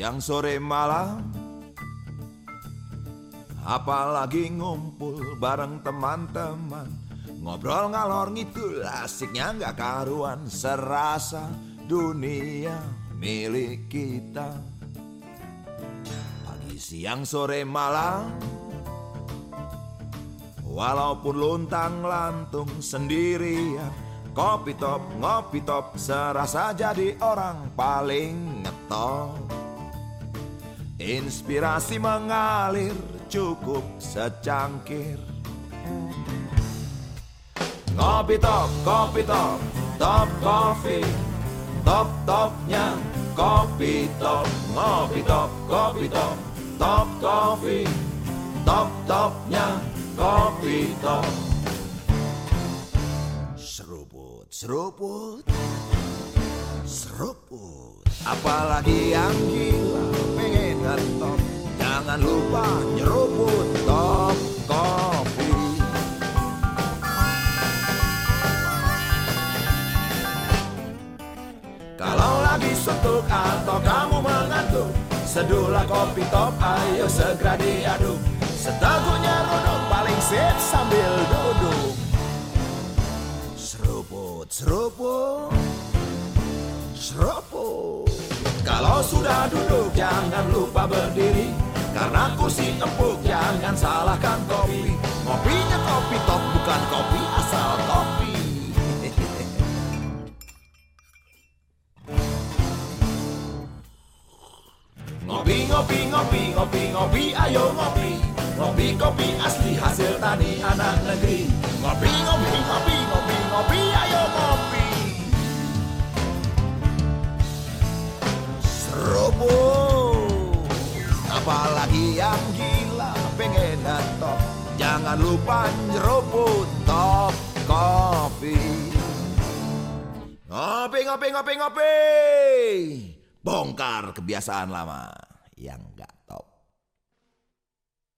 Siang sore malam Apalagi ngumpul bareng teman-teman. Ngobrol ngalor ngidul asiknya nggak karuan Serasa dunia milik kita. Pagi siang sore malam Walaupun luntang lantung sendirian Kopi top, ngopi top Serasa jadi orang paling ngetop Inspirasi mengalir cukup secangkir. Ngopi top, kopi top, top kopi. Top topnya kopi top. Ngopi top, kopi top, top kopi. Top topnya kopi top. Seruput, seruput. Seruput. Apalagi yang ngetop Jangan lupa nyeruput top kopi. Kalau lagi suntuk atau kamu mengantuk Sedulah kopi top ayo segera diaduk. Seteguknya ruduk paling sip sambil duduk. Seruput, seruput Seruput. Kalau sudah duduk jangan lupa berdiri Karena kursi empuk jangan salahkan kopi. Kopinya kopi top bukan kopi asal kopi. Ngopi, ngopi, ngopi, ngopi, ngopi, ayo ngopi. Ngopi, kopi asli hasil tani anak negeri. Ngopi, ngopi, Apalagi yang gila pengen ngetop. Jangan lupa nyeruput top kopi. Ngopi, ngopi, ngopi, ngopi. Bongkar kebiasaan lama. Yang enggak